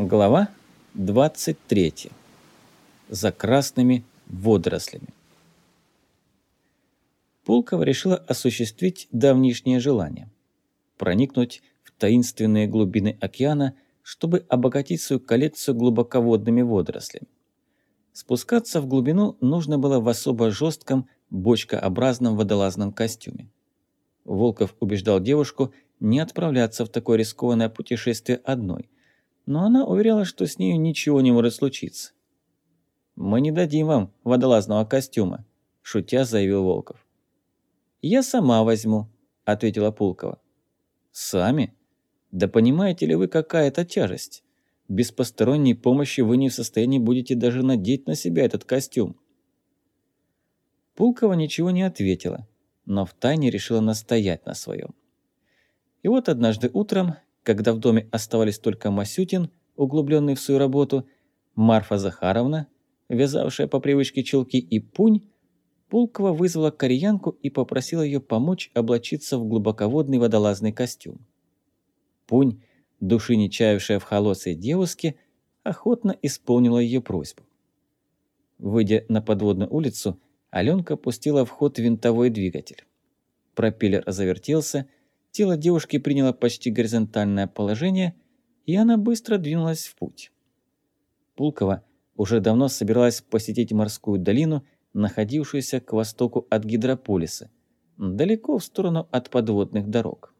Глава 23. За красными водорослями. Пулкова решила осуществить давнишнее желание – проникнуть в таинственные глубины океана, чтобы обогатить свою коллекцию глубоководными водорослями. Спускаться в глубину нужно было в особо жестком, бочкообразном водолазном костюме. Волков убеждал девушку не отправляться в такое рискованное путешествие одной – но она уверяла, что с нею ничего не может случиться. «Мы не дадим вам водолазного костюма», – шутя заявил Волков. «Я сама возьму», – ответила Пулкова. «Сами? Да понимаете ли вы, какая это тяжесть? Без посторонней помощи вы не в состоянии будете даже надеть на себя этот костюм». Пулкова ничего не ответила, но втайне решила настоять на своем. И вот однажды утром когда в доме оставались только Масютин, углубленный в свою работу, Марфа Захаровна, вязавшая по привычке чулки, и Пунь, Пулкова вызвала кореянку и попросила ее помочь облачиться в глубоководный водолазный костюм. Пунь, души не чаявшая в холодной девушке, охотно исполнила ее просьбу. Выйдя на подводную улицу, Аленка пустила в ход винтовой двигатель. Пропеллер завертелся, Тело девушки приняло почти горизонтальное положение, и она быстро двинулась в путь. Пулкова уже давно собиралась посетить морскую долину, находившуюся к востоку от гидрополиса, далеко в сторону от подводных дорог.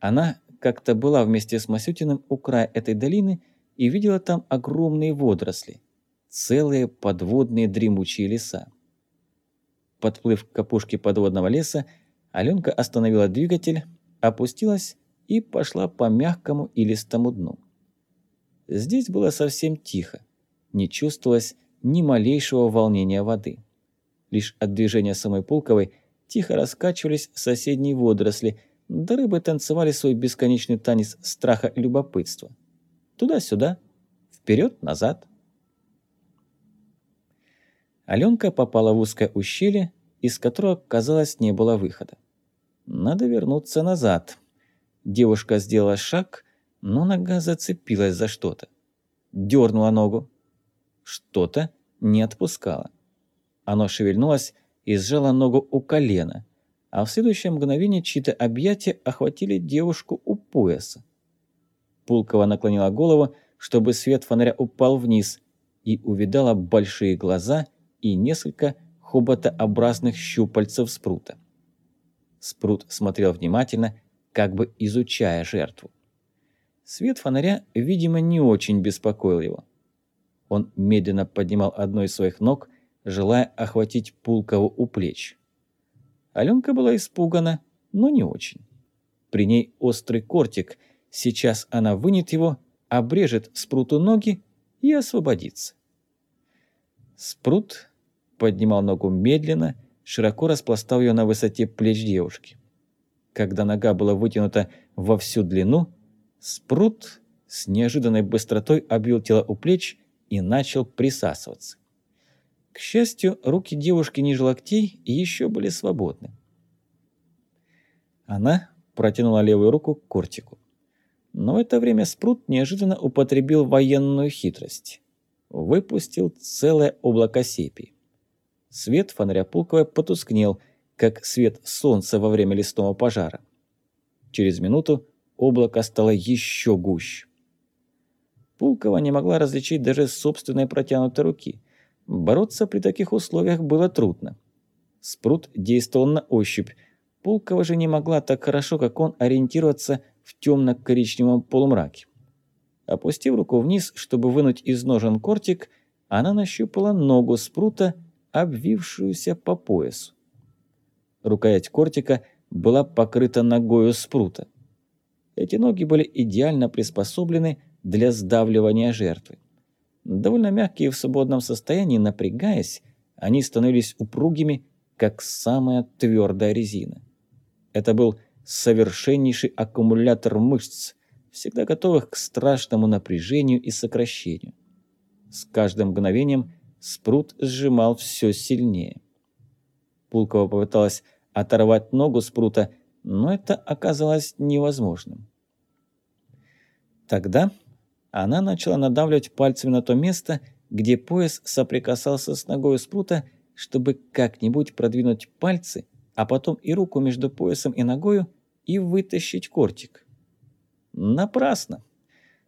Она как-то была вместе с Масютиным у края этой долины и видела там огромные водоросли, целые подводные дремучие леса. Подплыв к опушке подводного леса, Аленка остановила двигатель, опустилась и пошла по мягкому и листому дну. Здесь было совсем тихо, не чувствовалось ни малейшего волнения воды. Лишь от движения самой Пулковой тихо раскачивались соседние водоросли, да рыбы танцевали свой бесконечный танец страха и любопытства. Туда-сюда, вперед-назад. Аленка попала в узкое ущелье, из которого, казалось, не было выхода. Надо вернуться назад. Девушка сделала шаг, но нога зацепилась за что-то. Дернула ногу. Что-то не отпускало. Оно шевельнулось и сжало ногу у колена, а в следующее мгновение чьи-то объятия охватили девушку у пояса. Пулкова наклонила голову, чтобы свет фонаря упал вниз, и увидала большие глаза и несколько хоботообразных щупальцев спрута. Спрут смотрел внимательно, как бы изучая жертву. Свет фонаря, видимо, не очень беспокоил его. Он медленно поднимал одну из своих ног, желая охватить Пулкову у плеч. Аленка была испугана, но не очень. При ней острый кортик, сейчас она вынет его, обрежет Спруту ноги и освободится. Спрут поднимал ногу медленно, широко распластав ее на высоте плеч девушки. Когда нога была вытянута во всю длину, спрут с неожиданной быстротой обвил тело у плеч и начал присасываться. К счастью, руки девушки ниже локтей еще были свободны. Она протянула левую руку к кортику. Но в это время Спрут неожиданно употребил военную хитрость. Выпустил целое облако сепии. Свет фонаря Пулковой потускнел, как свет солнца во время лесного пожара. Через минуту облако стало еще гуще. Пулкова не могла различить даже собственной протянутой руки. Бороться при таких условиях было трудно. Спрут действовал на ощупь. Пулкова же не могла так хорошо, как он, ориентироваться в темно-коричневом полумраке. Опустив руку вниз, чтобы вынуть из ножен кортик, она нащупала ногу спрута обвившуюся по поясу. Рукоять кортика была покрыта ногою спрута. Эти ноги были идеально приспособлены для сдавливания жертвы. Довольно мягкие в свободном состоянии, напрягаясь, они становились упругими, как самая твердая резина. Это был совершеннейший аккумулятор мышц, всегда готовых к страшному напряжению и сокращению. С каждым мгновением Спрут сжимал все сильнее. Пулкова попыталась оторвать ногу Спрута, но это оказалось невозможным. Тогда Она начала надавливать пальцами на то место, где пояс соприкасался с ногой спрута, чтобы как-нибудь продвинуть пальцы, а потом и руку между поясом и ногою и вытащить кортик. Напрасно.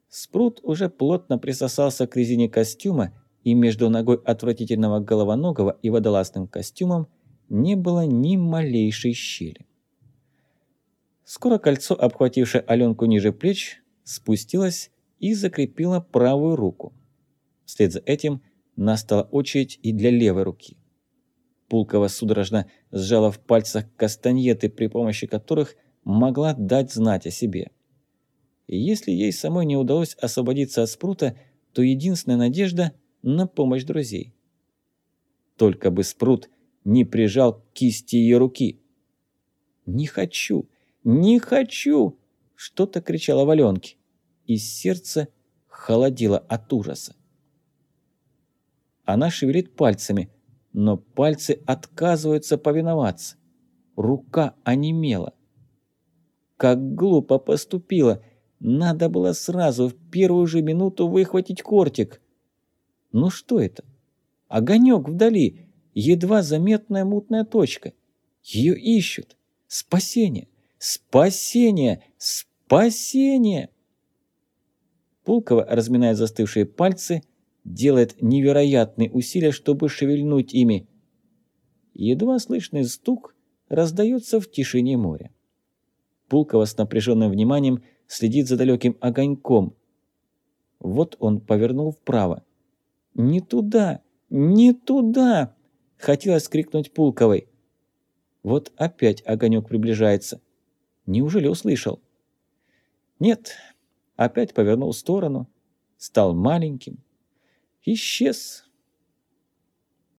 Спрут уже плотно присосался к резине костюма, и между ногой отвратительного головоногого и водолазным костюмом не было ни малейшей щели. Скоро кольцо, обхватившее Аленку ниже плеч, спустилось и закрепило правую руку. Вслед за этим настала очередь и для левой руки. Пулкова судорожно сжала в пальцах кастаньеты, при помощи которых могла дать знать о себе. И если ей самой не удалось освободиться от спрута, то единственная надежда на помощь друзей. Только бы спрут не прижал к кисти ее руки. «Не хочу! Не хочу!» – что-то кричала Валенке, и сердце холодило от ужаса. Она шевелит пальцами, но пальцы отказываются повиноваться. Рука онемела. Как глупо поступила! Надо было сразу, в первую же минуту, выхватить кортик. Ну что это? Огонек вдали, едва заметная мутная точка. Ее ищут. Спасение! Спасение! Спасение! Пулкова, разминая застывшие пальцы, делает невероятные усилия, чтобы шевельнуть ими. Едва слышный стук раздается в тишине моря. Пулкова с напряженным вниманием следит за далеким огоньком. Вот он повернул вправо. «Не туда! Не туда!» — хотелось крикнуть Пулковой. Вот опять огонек приближается. Неужели услышал? Нет, опять повернул в сторону, стал маленьким, исчез.